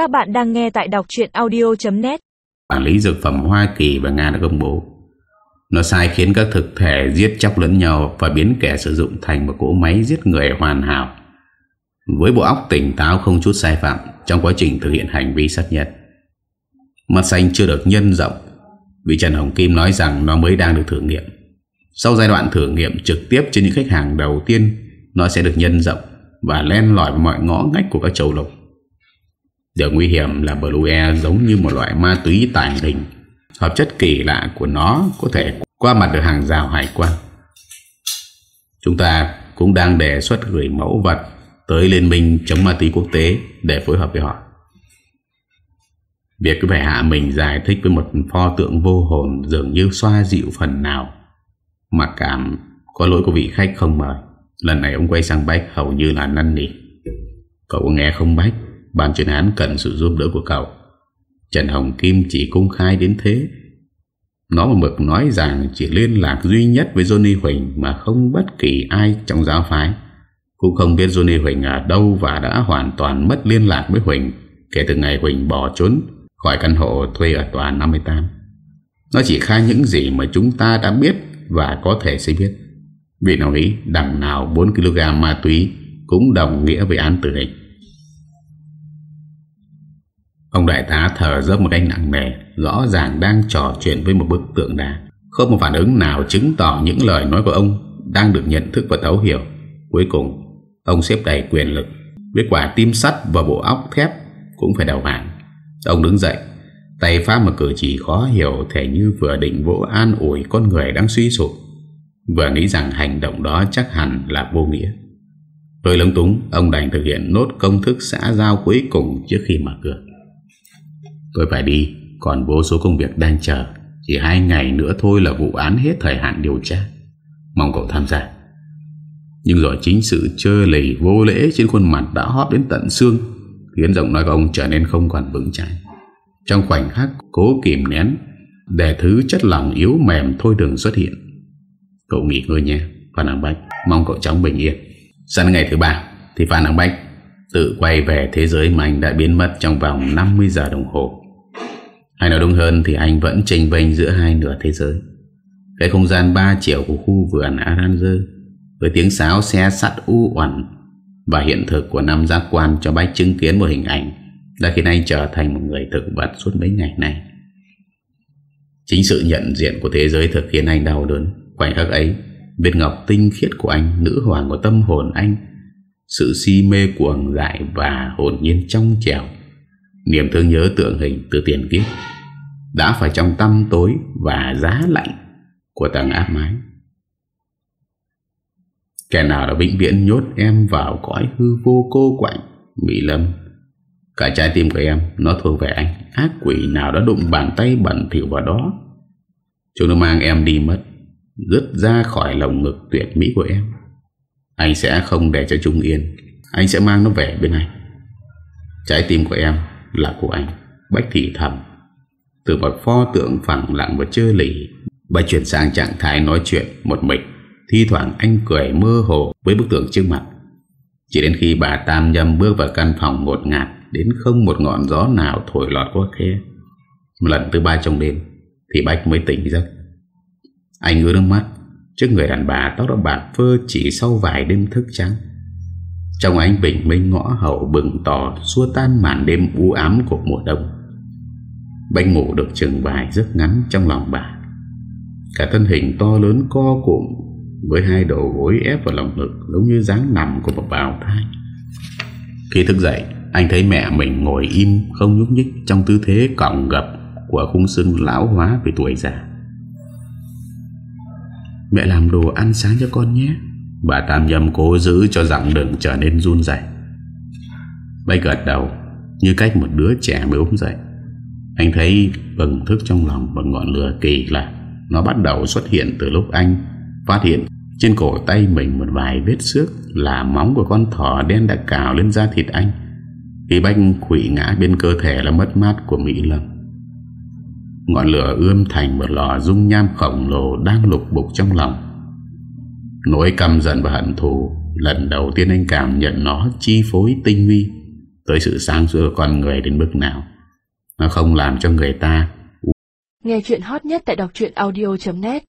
Các bạn đang nghe tại đọc chuyện audio.net Quản lý dược phẩm Hoa Kỳ và Nga đã công bố. Nó sai khiến các thực thể giết chóc lẫn nhau Và biến kẻ sử dụng thành một cỗ máy giết người hoàn hảo. Với bộ óc tỉnh táo không chút sai phạm, Trong quá trình thực hiện hành vi sát nhân. Mặt xanh chưa được nhân rộng, Vì Trần Hồng Kim nói rằng nó mới đang được thử nghiệm. Sau giai đoạn thử nghiệm trực tiếp trên những khách hàng đầu tiên, Nó sẽ được nhân rộng Và len lỏi vào mọi ngõ ngách của các châu lục. Điều nguy hiểm là Blue Air giống như một loại ma túy tàng hình. Hợp chất kỳ lạ của nó có thể qua mặt được hàng rào hải quan. Chúng ta cũng đang đề xuất gửi mẫu vật tới Liên minh chống ma túy quốc tế để phối hợp với họ. Việc cứ phải hạ mình giải thích với một pho tượng vô hồn dường như xoa dịu phần nào. Mặc cảm có lỗi của vị khách không mời. Lần này ông quay sang Bách, hầu như là năn nỉ. Cậu nghe không Bách? Ban chuyên án cần sự giúp đỡ của cậu. Trần Hồng Kim chỉ công khai đến thế. Nó một mực nói rằng Chỉ liên lạc duy nhất với Johnny Huỳnh Mà không bất kỳ ai trong giáo phái. Cũng không biết Johnny Huỳnh ở đâu Và đã hoàn toàn mất liên lạc với Huỳnh Kể từ ngày Huỳnh bỏ trốn Khỏi căn hộ thuê ở tòa 58 Nó chỉ khai những gì mà chúng ta đã biết Và có thể sẽ biết. Vì nó ý đằng nào 4kg ma túy Cũng đồng nghĩa với án tử hình. Ông đại tá thở dốc một cách nặng nề, Rõ ràng đang trò chuyện với một bức tượng đá. Không một phản ứng nào chứng tỏ những lời nói của ông Đang được nhận thức và thấu hiểu. Cuối cùng, Ông xếp đầy quyền lực. Với quả tim sắt và bộ óc thép Cũng phải đầu hàng. Ông đứng dậy, Tay phá một cử chỉ khó hiểu Thể như vừa định vỗ an ủi con người đang suy sụp. Vừa nghĩ rằng hành động đó chắc hẳn là vô nghĩa. Với lúng túng, Ông đành thực hiện nốt công thức xã giao cuối cùng trước khi mở cửa. Tôi phải đi, Còn vô số công việc đang chờ. Chỉ hai ngày nữa thôi là vụ án hết thời hạn điều tra. Mong cậu tham gia. Nhưng rồi chính sự chơi lầy vô lễ Trên khuôn mặt đã hóp đến tận xương, Khiến giọng nói của ông trở nên không còn vững chãi. Trong khoảnh khắc cố kìm nén Để thứ chất lòng yếu mềm thôi đừng xuất hiện. Cậu nghỉ ngơi nha Phan Đăng Bách. Mong cậu chóng bình yên. Sang ngày thứ ba, Thì Phan Đăng Bách tự quay về thế giới mà anh đã biến mất trong vòng 50 giờ đồng hồ. Hay nói đúng hơn thì anh vẫn trình vênh giữa hai nửa thế giới. Cái không gian 3 triệu của khu vườn Aranger với tiếng sáo xe sắt u uẩn và hiện thực của năm giác quan cho Bách chứng kiến một hình ảnh đã khiến anh trở thành một người thực vật suốt mấy ngày nay. Chính sự nhận diện của thế giới thực khiến anh đau đớn. Khoảnh khắc ấy, Việt Ngọc tinh khiết của anh, nữ hoàng của tâm hồn anh, sự si mê cuồng dại và hồn nhiên trong trèo Niềm thương nhớ tượng hình từ tiền kiếp Đã phải trong tâm tối và giá lạnh của tầng áp mái. Kẻ nào đã vĩnh viễn nhốt em vào cõi hư vô cô quạnh Mỹ Lâm Cả trái tim của em Nó thuộc về anh. Ác quỷ nào đã đụng bàn tay bẩn thỉu vào đó, Chúng nó mang em đi mất Rứt ra khỏi lồng ngực tuyệt mỹ của em. Anh sẽ không để cho Trung yên. Anh sẽ mang nó về bên anh Trái tim của em là của anh. Bách thị thầm Từ một pho tượng phẳng lặng và chơ lì, bà chuyển sang trạng thái nói chuyện một mình, Thi thoảng anh cười mơ hồ với bức tượng trước mặt. Chỉ đến khi bà Tam Nhâm bước vào căn phòng một ngạt, Đến không một ngọn gió nào thổi lọt qua khe. Lần thứ ba trong đêm, Thì Bách mới tỉnh giấc. Anh ngứa nước mắt Trước người đàn bà tóc đã bạc phơ chỉ sau vài đêm thức trắng. Trong ánh bình minh ngõ hậu bừng tỏ Xua tan màn đêm u ám của mùa đông. Bánh ngủ được chừng vài giấc ngắn trong lòng bà. Cả thân hình to lớn co cụm Với hai đầu gối ép vào lòng ngực Giống như dáng nằm của một bào thai. Khi thức dậy, Anh thấy mẹ mình ngồi im Không nhúc nhích trong tư thế cọng gập Của khung xương lão hóa vì tuổi già. Mẹ làm đồ ăn sáng cho con nhé. Bà Tam Nhâm cố giữ cho giọng đừng trở nên run dậy Bách gật đầu, Như cách một đứa trẻ mới ốm dậy. Anh thấy bừng thức trong lòng Và ngọn lửa kỳ lạ. Nó bắt đầu xuất hiện từ lúc anh Phát hiện trên cổ tay mình Một vài vết xước Là móng của con thỏ đen đã cào lên da thịt anh. Khi Bách khủy ngã bên cơ thể Là mất mát của Mỹ Lâm. Ngọn lửa ươm thành một lò dung nham khổng lồ đang lục bục trong lòng Nỗi căm giận và hận thù Lần đầu tiên anh cảm nhận nó chi phối tinh vi tới sự sáng suốt của con người đến mức nào. Nó không làm cho người ta Nghe chuyện hot nhất tại đọc audio.net